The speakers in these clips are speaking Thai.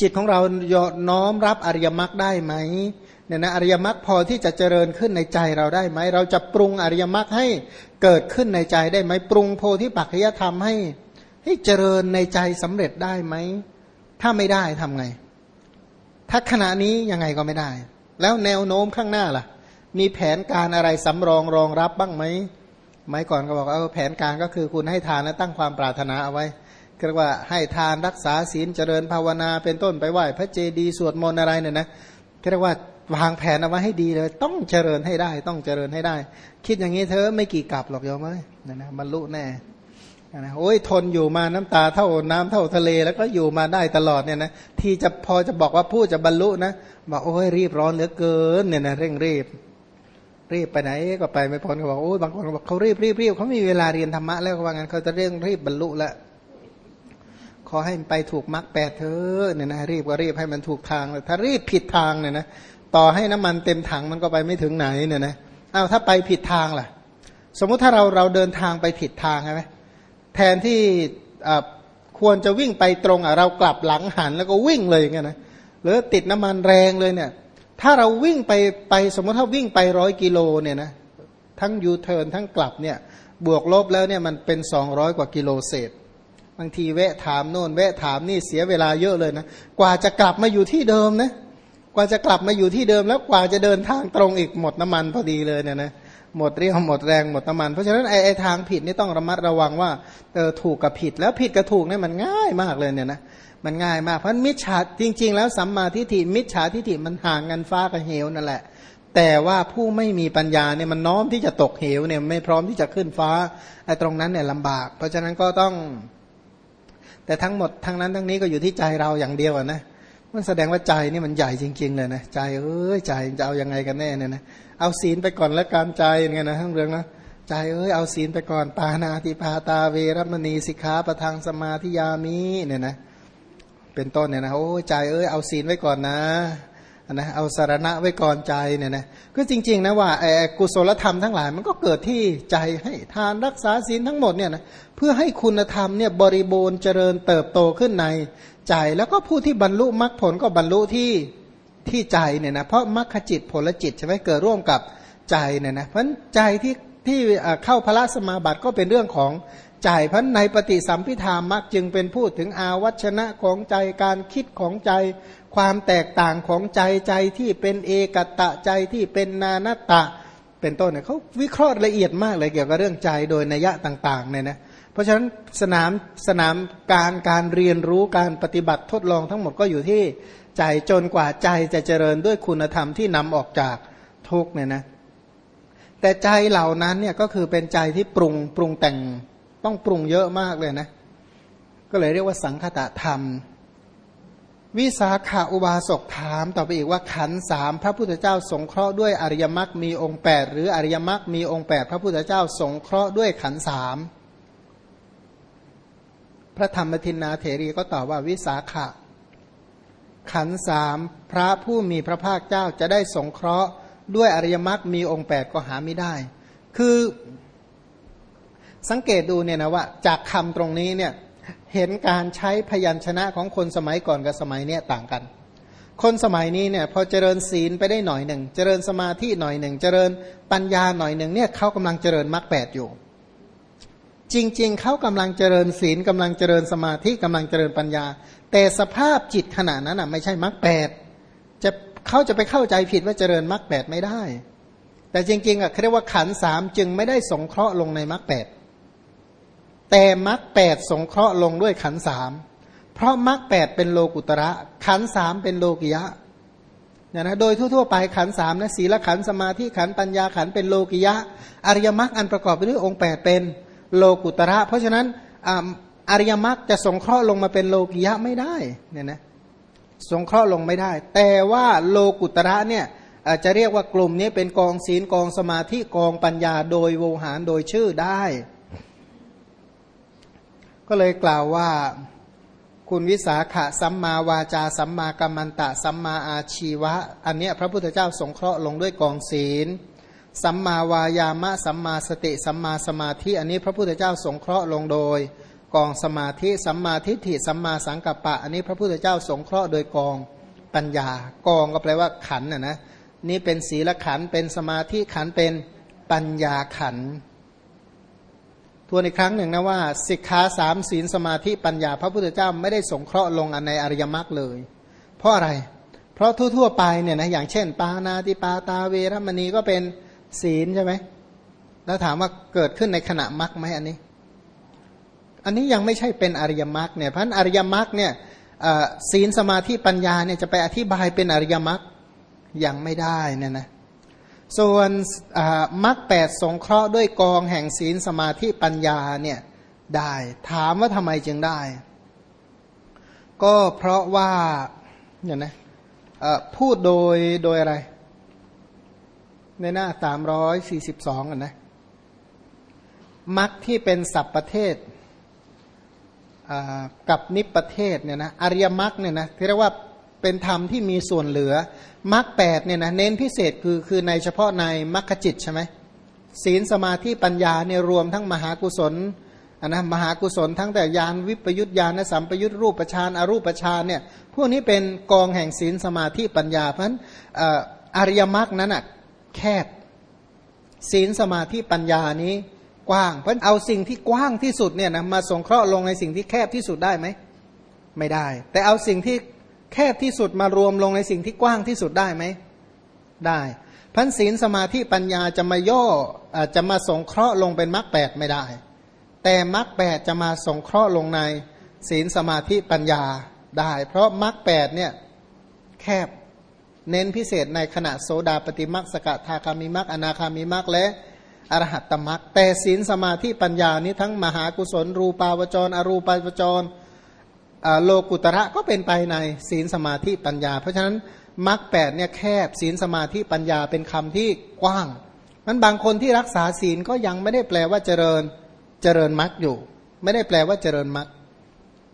จิตของเราน้อมรับอริยมรรคได้ไหมเนี่ยนะอริยมรรคพอที่จะเจริญขึ้นในใจเราได้ไหม เราจะปรุงอริยมรรคให้เกิดขึ้นในใจได้ไหมปรุงโพธิปัจจยธรรมให้ ให้เจริญในใจสำเร็จได้ไหม ถ้าไม่ได้ทำไง ถ้าขณะนี้ยังไงก็ไม่ได้ แล้วแนวโน้มข้างหน้าล่ะ มีแผนการอะไรสำรองรองรับบ้างไหมไม้ก่อนก็บอกเออแผนการก็คือคุณให้ทานและตั้งความปรารถนาเอาไว้ เรียกว่าให้ทานรักษาศีลเจริญภาวนาเป็นต้นไปไหว้พระเจดีย์สวดมนต์อะไรเนี่ยนะเรียกว่าวางแผนเอาไว้ให้ดีเลย ต้องเจริญให้ได้ ต้องเจริญให้ได้ คิดอย่างนี้เธอไม่กี่กลับหรอกโยมเอ้ยนะนะบรรลุแน่นะโอ้ยทนอยู่มาน้ำตาเท่าน้ำเท่าทะเล แล้วก็อยู่มาได้ตลอดเนี่ยนะที่จะพอจะบอกว่าผู้จะบรรลุนะบอกโอ้ยรีบร้อนเหลือเกินเนี่ยนะเร่งรีบ รีบไปไหนก็ไปไม่พ้นเขาบอกโอ้ยบางคนบอกเขารีบรีบรีบเขามีเวลาเรียนธรรมะแล้วว่างั้นเขาจะเร่งรีบบรรลุแล้ว ขอให้มันไปถูกมรรคแปดเธอเนี่ยนะรีบก็รีบให้มันถูกทางถ้ารีบผิดทางเนี่ยนะต่อให้น้ำมันเต็มถังมันก็ไปไม่ถึงไหนเนี่ยนะอ้าวถ้าไปผิดทางล่ะ สมมุติถ้าเราเราเดินทางไปผิดทางใช่ไหมแทนที่ควรจะวิ่งไปตรงอะเรากลับหลังหันแล้วก็วิ่งเลยอย่างเงี้ยนะหรือติดน้ำมันแรงเลยเนี่ย ถ้าเราวิ่งไปไปสมมติถ้าวิ่งไปร้อยกิโลเนี่ยนะทั้งยูเทิร์นทั้งกลับเนี่ยบวกลบแล้วเนี่ยมันเป็นสองร้อยกว่ากิโลเศษ บางทีแวะถามโน่นแวะถามนี่เสียเวลาเยอะเลยนะกว่าจะกลับมาอยู่ที่เดิมนะกว่าจะกลับมาอยู่ที่เดิมแล้วกว่าจะเดินทางตรงอีกหมดน้ำมันพอดีเลยเนี่ยนะหมดเรี่ยวหมดแรงหมดน้ำมัน เพราะฉะนั้นไอ้ไอทางผิดนี่ต้องระมัดระวังว่าเออถูกกับผิดแล้วผิดกับถูกเนี่ยมันง่ายมากเลยเนี่ยนะมันง่ายมากเพราะมิจฉาจริง ๆ แล้วสัมมาทิฏฐิมิจฉาทิฏฐิมันห่างกันฟ้ากับเหวนั่นแหละ แต่ว่าผู้ไม่มีปัญญาเนี่ยมันน้อมที่จะตกเหวเนี่ยไม่พร้อมที่จะขึ้นฟ้าไอ้ตรงนั้นเนี่ยลำบาก เพราะฉะนั้นก็ต้อง แต่ทั้งหมดทั้งนั้นทั้งนี้ก็อยู่ที่ใจเราอย่างเดียวนะมันแสดงว่าใจนี่มันใหญ่จริง ๆ เลยนะใจเอ้ยใจจะเอายังไงกันแน่เนี่ยนะเอาศีลไปก่อนแล้วการใจอย่างเงี้ยนะทั้งเรื่องนะใจเอ้ยเอาศีลไปก่อนปานาติปาตาเวรมณีสิกขาประทังสมาธิยามีเนี่ยนะเป็นต้นเนี่ยนะโอ้ใจเอ้ยเอาศีลไว้ก่อนนะ นะเอาสารณะไว้ก่อนใจเนี่ยนะก็จริงๆนะว่าไอ้กุศลธรรมทั้งหลายมันก็เกิดที่ใจให้ทานรักษาศีลทั้งหมดเนี่ยนะเพื่อให้คุณธรรมเนี่ยบริบูรณ์เจริญเติบโตขึ้นในใจ แล้วก็ผู้ที่บรรลุมรรคผลก็บรรลุที่ที่ใจเนี่ยนะเพราะมรรคจิตผลจิตใช่ไหมเกิดร่วมกับใจเนี่ยนะเพราะใจที่ที่เข้าพระสมาบัติก็เป็นเรื่องของใจเพราะในปฏิสัมพิธามักจึงเป็นพูดถึงอาวัชนะของใจการคิดของใจ ความแตกต่างของใจใจที่เป็นเอกตะใจที่เป็นนานตะ เป็นต้นเนี่ยเขาวิเคราะห์ละเอียดมากเลยเกี่ยวกับเรื่องใจโดยนัยยะต่างๆเนี่ยนะเพราะฉะนั้นสนามสนามการการเรียนรู้การปฏิบัติทดลองทั้งหมดก็อยู่ที่ใจจนกว่าใจจะเจริญด้วยคุณธรรมที่นำออกจากทุกเนี่ยนะแต่ใจเหล่านั้นเนี่ยก็คือเป็นใจที่ปรุงปรุงแต่งต้องปรุงเยอะมากเลยนะ ก็เลยเรียกว่าสังคตะธรรม วิสาขาอุบาสกถามต่อไปอีกว่าขันสามพระพุทธเจ้าสงเคราะห์ด้วยอริยมรรคมีองค์แปดหรืออริยมรรคมีองค์แปดพระพุทธเจ้าสงเคราะห์ด้วยขันสามพระธรรมทินนาเถรีก็ตอบว่าวิสาขะ ขันสามพระผู้มีพระภาคเจ้าจะได้สงเคราะห์ด้วยอริยมรรคมีองค์แปดก็หาไม่ได้ คือสังเกตดูเนี่ยนะว่า จากคำตรงนี้เนี่ย เห็นการใช้พยัญชนะของคนสมัยก่อนกับสมัยเนี้ยต่างกัน คนสมัยนี้เนี่ยพอเจริญศีลไปได้หน่อยหนึ่ง เจริญสมาธิหน่อยหนึ่ง เจริญปัญญาหน่อยหนึ่งเนี่ยเขากำลังเจริญมรรคแปดอยู่ จริง ๆเขากำลังเจริญศีลกำลังเจริญสมาธิกำลังเจริญปัญญา แต่สภาพจิตขณะนั้นอะไม่ใช่มรรคแปดจะเขาจะไปเข้าใจผิดว่าเจริญมรรคแปดไม่ได้ แต่จริงๆอะเขาเรียกว่าขันสามจึงไม่ได้สงเคราะห์ลงในมรรคแปด แต่มรรคแปดสงเคราะห์ลงด้วยขันสามเพราะมรรคแปดเป็นโลกุตระ ขันสามเป็นโลกิยะเนี่ยนะโดยทั่วๆไปขันสามนะศีลขันสมาธิขันปัญญาขันเป็นโลกิยะ อริยมรรคอันประกอบไปด้วยองค์แปดเป็นโลกุตระ เพราะฉะนั้นอริยมรรคจะสงเคราะห์ลงมาเป็นโลกิยะไม่ได้เนี่ยนะสงเคราะห์ลงไม่ได้ แต่ว่าโลกุตระเนี่ยจะเรียกว่ากลุ่มนี้เป็นกองศีลกองสมาธิกองปัญญาโดยโวหารโดยชื่อได้ ก็เลยกล่าวว่าคุณวิสาขะสัมมาวาจาสัมมากัมมันตะ สัมมาอาชีวะ อันเนี้ยพระพุทธเจ้าสงเคราะห์ลงด้วยกองศีล สัมมาวายามะสัมมาสติ สัมมาสมาธิอันนี้พระพุทธเจ้าสงเคราะห์ลงโดย กองสมาธิ สัมมาทิฏฐิสัมมาสังกัปปะ อันนี้พระพุทธเจ้าสงเคราะห์โดยกองปัญญา กองก็แปลว่าขันนะนะนี่เป็นศีลขันเป็นสมาธิขันเป็นปัญญาขัน ทวนอีกครั้งหนึ่งนะว่าสิกขาสามศีลสมาธิปัญญา พระพุทธเจ้าไม่ได้สงเคราะห์ลงในอริยมรรคเลย เพราะอะไร เพราะทั่วๆไปเนี่ยนะอย่างเช่น ปานาติปาตาเวรมณีก็เป็นศีลใช่ไหมแล้วถามว่าเกิดขึ้นในขณะมรรคไหมอันนี้ อันนี้ยังไม่ใช่เป็นอริยมรรคเนี่ยเพราะอริยมรรคเนี่ยศีลสมาธิปัญญาเนี่ยจะไปอธิบายเป็นอริยมรรคยังไม่ได้เนี่ยนะ ส่วนมรรคแปดสงเคราะห์ด้วยกองแห่งศีลสมาธิปัญญาเนี่ยได้ถามว่าทำไมจึงได้ ก็เพราะว่าเนี่ยนะพูดโดยโดยอะไร ในหน้าสามร้อยสี่สิบสองนะมรรคที่เป็นสัพประเทศกับนิปประเทศเนี่ยนะอริยมรรคเนี่ยนะที่เรียกว่า เป็นธรรมที่มีส่วนเหลือมรรคแปดเนี่ยนะเน้นพิเศษคือคือในเฉพาะในมรรคจิตใช่ไหมศีลสมาธิปัญญาเนี่ยรวมทั้งมหากุศลนนะมหากุศลทั้งแต่ยานวิปยุตยานสัมปยุตรูปฌานอรูปฌานเนี่ยพวกนี้เป็นกองแห่งศีลสมาธิปัญญา เพราะฉะนั้นอริยมรรคนั้นอะแคบศีลสมาธิปัญญานี้กว้าง เพราะเอาสิ่งที่กว้างที่สุดเนี่ยนะมาสงเคราะห์ลงในสิ่งที่แคบที่สุดได้ไหมไม่ได้ แต่เอาสิ่งที่ แคบที่สุดมารวมลงในสิ่งที่กว้างที่สุดได้ไหม ได้พันศีลสมาธิปัญญาจะมาย่อจะมาสงเคราะห์ลงเป็นมรรคแปดไม่ได้ แต่มรรคแปดจะมาสงเคราะห์ลงในศีลสมาธิปัญญาได้ เพราะมรรคแปดเนี่ยแคบเน้นพิเศษในขณะโสดาปฏิมรรคสกทาคามิมรรคอนาคามิมรรคและอรหัตตมรรคแต่ศีลสมาธิปัญญานี้ทั้งมหากุศล รูปาวจร อรูปาวจร โลกุตระก็เป็นไปในศีลสมาธิปัญญา เพราะฉะนั้นมรรคแปดเนี่ยแคบศีลสมาธิปัญญาเป็นคำที่กว้างมันบางคนที่รักษาศีลก็ยังไม่ได้แปลว่าเจริญเจริญมรรคอยู่ ไม่ได้แปลว่าเจริญมรรค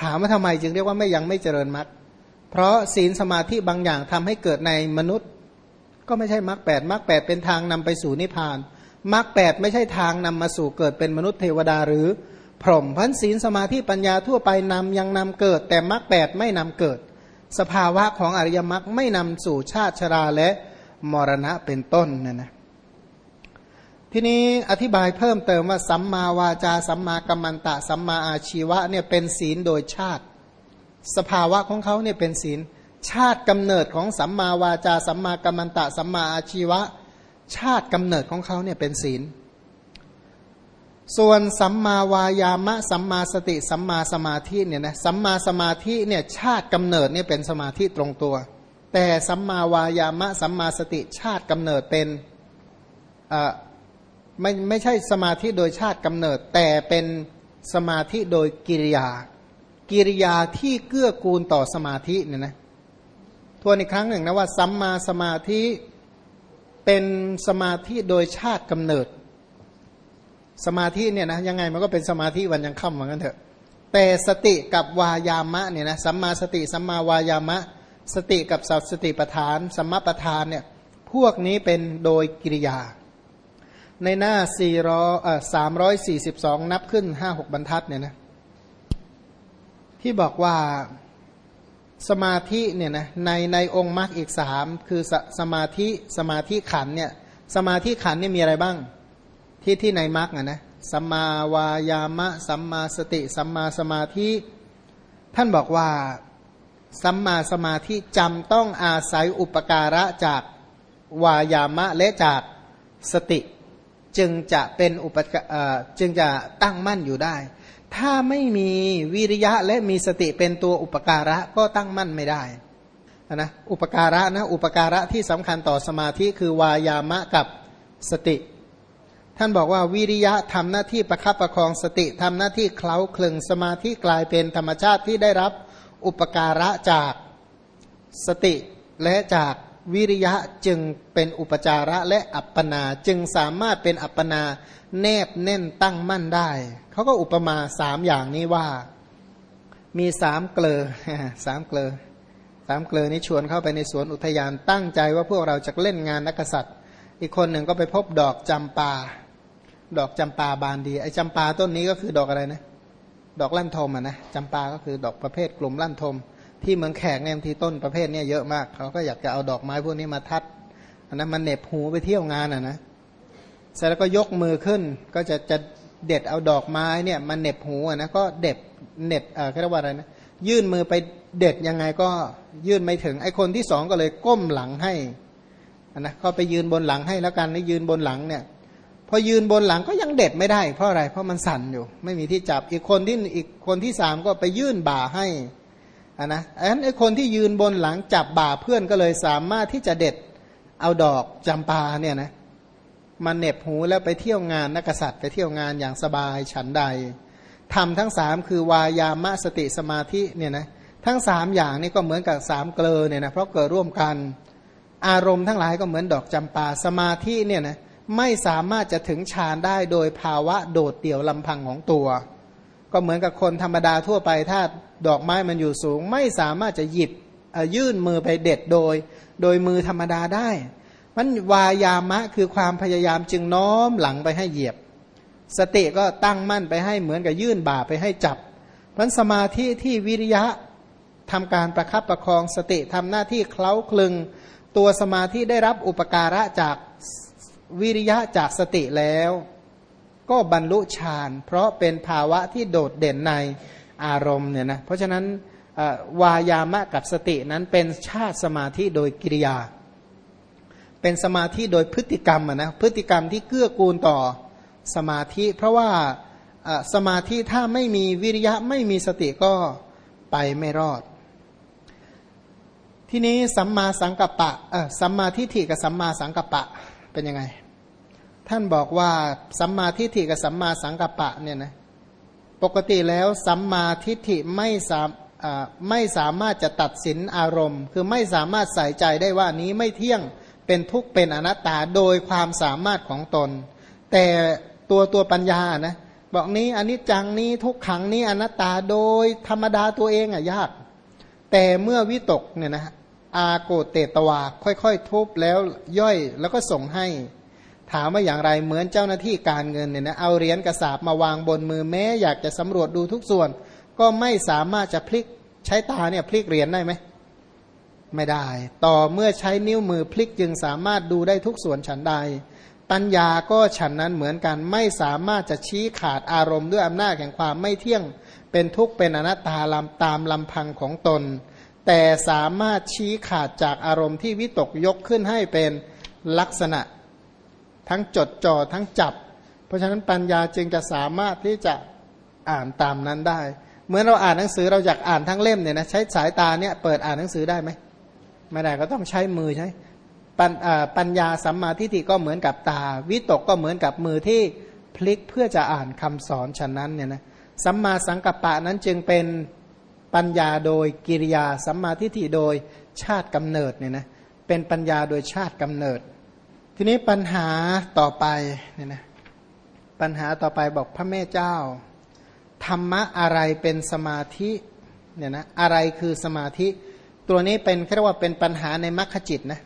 ถามว่าทำไมจึงเรียกว่าไม่ยังไม่เจริญมรรคเพราะศีลสมาธิบางอย่างทำให้เกิดในมนุษย์ ก็ไม่ใช่มรรคแปดมรรคแปดเป็นทางนำไปสู่นิพพานมรรคแปดไม่ใช่ทางนำมาสู่เกิดเป็นมนุษย์เทวดาหรือ พรหมพันศีลสมาธิปัญญาทั่วไปนำยังนำเกิด แต่มรรคแปดไม่นำเกิด สภาวะของอริยมรรคไม่นำสู่ชาติชราและมรณะเป็นต้นนะนะทีนี้อธิบายเพิ่มเติมว่าสัมมาวาจาสัมมากัมมันตะ สัมมาอาชีวะเนี่ยเป็นศีลโดยชาติ สภาวะของเขาเนี่ยเป็นศีล ชาติกำเนิดของสัมมาวาจาสัมมากัมมันตะ สัมมาอาชีวะ ชาติกำเนิดของเขาเนี่ยเป็นศีล ส่วนสัมมาวายามะสัมมาสติ สัมมาสมาธิเนี่ยนะสัมมาสมาธิเนี่ยชาติกำเนิดเนี่ยเป็นสมาธิตรงตัว แต่สัมมาวายามะสัมมาสติชาติกำเนิดเป็นอ่าไม่ไม่ใช่สมาธิโดยชาติกำเนิด แต่เป็นสมาธิโดยกิริยา กิริยาที่เกื้อกูลต่อสมาธิเนี่ยนะทวนอีกครั้งหนึ่งนะว่าสัมมาสมาธิเป็นสมาธิโดยชาติกำเนิด สมาธิเนี่ยนะยังไงมันก็เป็นสมาธิวันยังค่ำเหมือนกันเถอะ แต่สติกับวายามะเนี่ยนะสัมมาสติสัมมาวายามะ สติกับสัสติปทานสัมมาปทานเนี่ยพวกนี้เป็นโดยกิริยา ในหน้า400เอ่อ342นับขึ้น5-6บรรทัดเนี่ยนะที่บอกว่าสมาธิเนี่ยนะในในองค์มรรคอีกสามคือสสมาธิสมาธิขันเนี่ยสมาธิขันนี่มีอะไรบ้าง ที่ที่ในมรรคนะ สัมมาวายามะ สัมมาสติ สัมมาสมาธิ ท่านบอกว่าสัมมาสมาธิจำต้องอาศัยอุปการะจากวายามะและจากสติ จึงจะเป็นอุปจึงจะตั้งมั่นอยู่ได้ ถ้าไม่มีวิริยะและมีสติเป็นตัวอุปการะก็ตั้งมั่นไม่ได้นะอุปการะนะอุปการะที่สำคัญต่อสมาธิคือวายามะกับสติ ท่านบอกว่าวิริยะทำหน้าที่ประคับประคองสติทำหน้าที่เคล้าคลึงสมาธิกลายเป็นธรรมชาติที่ได้รับอุปการะจากสติและจากวิริยะจึงเป็นอุปจาระและอัปปนาจึงสามารถเป็นอัปปนาแนบแน่นตั้งมั่นได้ เขาก็อุปมาสามอย่างนี้ว่า มีสามเกลอสามเกลอสามเกลอนี้ชวนเข้าไปในสวนอุทยานตั้งใจว่าพวกเราจะเล่นงานนักษัตริย์ อีกคนหนึ่งก็ไปพบดอกจำปา ดอกจำปาบานดีไอ้จำปาต้นนี้ก็คือดอกอะไรนะ ดอกลั่นทมอะนะจำปาก็คือดอกประเภทกลุ่มลั่นทม ที่เมืองแขกเนี่ยบางทีต้นประเภทเนี้ยเยอะมาก เขาก็อยากจะเอาดอกไม้พวกนี้มาทัดอันนั้นมันเหน็บหูไปเที่ยวงานอะนะเสร็จแล้วก็ยกมือขึ้นก็จะจะเด็ดเอาดอกไม้เนี่ยมันเหน็บหูอะนะก็เด็ดเน็ดเอ่อเรียกว่าอะไรนะยื่นมือไปเด็ดยังไงก็ยื่นไม่ถึงไอ้คนที่สองก็เลยก้มหลังให้อันนะก็ไปยืนบนหลังให้แล้วกันนี่ยืนบนหลังเนี่ย พอยืนบนหลังก็ยังเด็ดไม่ได้ เพราะอะไร เพราะมันสั่นอยู่ ไม่มีที่จับอีกคนที่อีกคนที่สามก็ไปยื่นบ่าให้อันนะอันนั้นไอ้คนที่ยืนบนหลังจับบ่าเพื่อนก็เลยสามารถที่จะเด็ดเอาดอกจำปาเนี่ยนะมาเน็บหูแล้วไปเที่ยวงานนักษัตริย์ไปเที่ยวงานอย่างสบายฉันใดทำทั้งสามคือวายามะสติสมาธิเนี่ยนะทั้งสามอย่างนี่ก็เหมือนกับสามเกลอเนี่ยนะเพราะเกิดร่วมกัน อารมณ์ทั้งหลายก็เหมือนดอกจำปาสมาธิเนี่ยนะ ไม่สามารถจะถึงฌานได้โดยภาวะโดดเดี่ยวลำพังของตัว ก็เหมือนกับคนธรรมดาทั่วไปถ้าดอกไม้มันอยู่สูง ไม่สามารถจะหยิบยื่นมือไปเด็ดโดย โดยมือธรรมดาได้มันวายามะคือความพยายามจึงน้อมหลังไปให้เหยียบ สติก็ตั้งมั่นไปให้เหมือนกับยื่นบ่าไปให้จับมันสมาธิที่วิริยะทำการประคับประคองสติทำหน้าที่เคล้าคลึง ตัวสมาธิได้รับอุปการะจาก วิริยะจากสติแล้ว ก็บรรลุฌาน เพราะเป็นภาวะที่โดดเด่นในอารมณ์เนี่ยนะเพราะฉะนั้นวายามะกับสตินั้นเป็นชาติสมาธิโดยกิริยา เป็นสมาธิโดยพฤติกรรมนะพฤติกรรมที่เกื้อกูลต่อสมาธิ เพราะว่าสมาธิถ้าไม่มีวิริยะไม่มีสติก็ไปไม่รอด ทีนี้สัมมาสังกัปปะสัมมาทิฏฐิกับสัมมาสังกัปปะ เป็นยังไง ท่านบอกว่าสัมมาทิฏฐิกับสัมมาสังกัปปะเนี่ยนะปกติแล้วสัมมาทิฏฐิไม่สามไม่สามารถจะตัดสินอารมณ์ คือไม่สามารถใส่ใจได้ว่านี้ไม่เที่ยงเป็นทุกข์เป็นอนัตตาโดยความสามารถของตน แต่ตัวตัวปัญญานะบอกนี้อนนี้จังนี้ทุกขังนี้อนัตตาโดยธรรมดาตัวเองอะยาก แต่เมื่อวิตกเนี่ยนะ อาโกเตตวาค่อยๆ ทุบแล้วย่อยแล้วก็ส่งให้ ถามว่าอย่างไรเหมือนเจ้าหน้าที่การเงินเนี่ยนะเอาเหรียญกระสาบมาวางบนมือแม้ อยากจะสำรวจดูทุกส่วน ก็ไม่สามารถจะพลิกใช้ตาเนี่ยพลิกเหรียญได้ไหมไม่ได้ ต่อเมื่อใช้นิ้วมือพลิกจึงสามารถดูได้ทุกส่วนฉันใด ปัญญาก็ฉันนั้นเหมือนกันไม่สามารถจะชี้ขาดอารมณ์ด้วยอำนาจแห่งความไม่เที่ยง เป็นทุกข์เป็นอนัตตาลำตามลำพังของตน แต่สามารถชี้ขาดจากอารมณ์ที่วิตกยกขึ้นให้เป็นลักษณะ ทั้งจดจ่อทั้งจับ เพราะฉะนั้นปัญญาจึงจะสามารถที่จะอ่านตามนั้นได้ เหมือนเราอ่านหนังสือเราอยากอ่านทั้งเล่มเนี่ยนะใช้สายตาเนี่ยเปิดอ่านหนังสือได้ไหมไม่ได้ก็ต้องใช้มือใช้ปปัญญาสัมมาทิฏฐิก็เหมือนกับตา วิตกก็เหมือนกับมือที่พลิกเพื่อจะอ่านคำสอนฉะนั้นเนี่ยนะสัมมาสังกัปปะนั้นจึงเป็น ปัญญาโดยกิริยาสัมมาทิฏฐิโดยชาติกำเนิดเนี่ยนะเป็นปัญญาโดยชาติกำเนิด ทีนี้ปัญหาต่อไปเนี่ยนะปัญหาต่อไปบอกพระแม่เจ้า ธรรมะอะไรเป็นสมาธิเนี่ยนะอะไรคือสมาธิ ตัวนี้เป็นเรียกว่าเป็นปัญหาในมรรคจิตนะ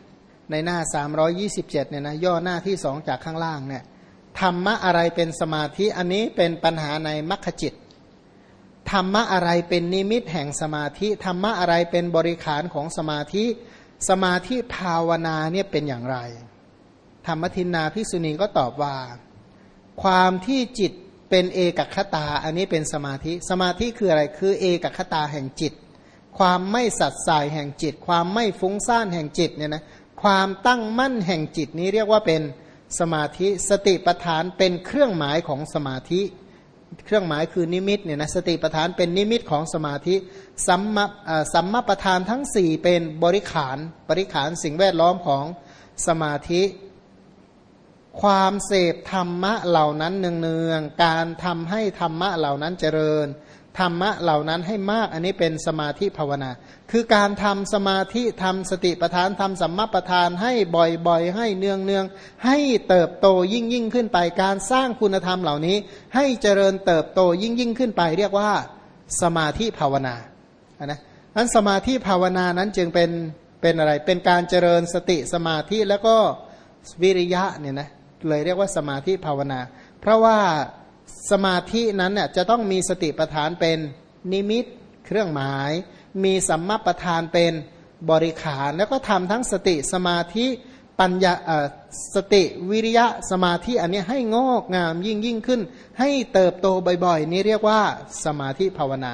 ในหน้า 327เนี่ยนะย่อหน้าที่สองจากข้างล่างเนี่ยธรรมะอะไรเป็นสมาธิอันนี้เป็นปัญหาในมัคคจิต ธรรมะอะไรเป็นนิมิตแห่งสมาธิธรรมะอะไรเป็นบริขารของสมาธิ สมาธิภาวนาเนี่ยเป็นอย่างไร ธรรมทินนาพิสุนีก็ตอบว่า ความที่จิตเป็นเอกคตาอันนี้เป็นสมาธิ สมาธิคืออะไรคือเอกคตาแห่งจิต ความไม่สัตย์สายแห่งจิต ความไม่ฟุ้งซ่านแห่งจิตเนี่ยนะความตั้งมั่นแห่งจิตนี้เรียกว่าเป็นสมาธิ สติปทานเป็นเครื่องหมายของสมาธิ เครื่องหมายคือนิมิตเนี่ยนะสติปทานเป็นนิมิตของสมาธิสัมมาสัมมาปทานทั้งสี่เป็นบริขารบริขารสิ่งแวดล้อมของสมาธิ ความเสพธรรมะเหล่านั้นเนืองๆการทำให้ธรรมะเหล่านั้นเจริญ ธรรมะเหล่านั้นให้มากอันนี้เป็นสมาธิภาวนา คือการทำสมาธิทำสติปทานทำสัมมาปทานให้บ่อยๆ ให้เนืองเนืองให้เติบโตยิ่งยิ่งขึ้นไป การสร้างคุณธรรมเหล่านี้ ให้เจริญเติบโตยิ่งยิ่งขึ้นไป เรียกว่าสมาธิภาวนานะนั้นสมาธิภาวนานั้นจึงเป็นเป็นอะไร เป็นการเจริญสติสมาธิแล้วก็วิริยะเนี่ยนะเลยเรียกว่าสมาธิภาวนา เพราะว่า สมาธินั้นเนี่ยจะต้องมีสติปัฏฐานเป็นนิมิตเครื่องหมาย มีสัมมาปัฏฐานเป็นบริขาร แล้วก็ทำทั้งสติสมาธิปัญญาสติวิริยะสมาธิอันนี้ให้งอกงามยิ่งยิ่งขึ้น ให้เติบโตบ่อยๆ นี้เรียกว่าสมาธิภาวนา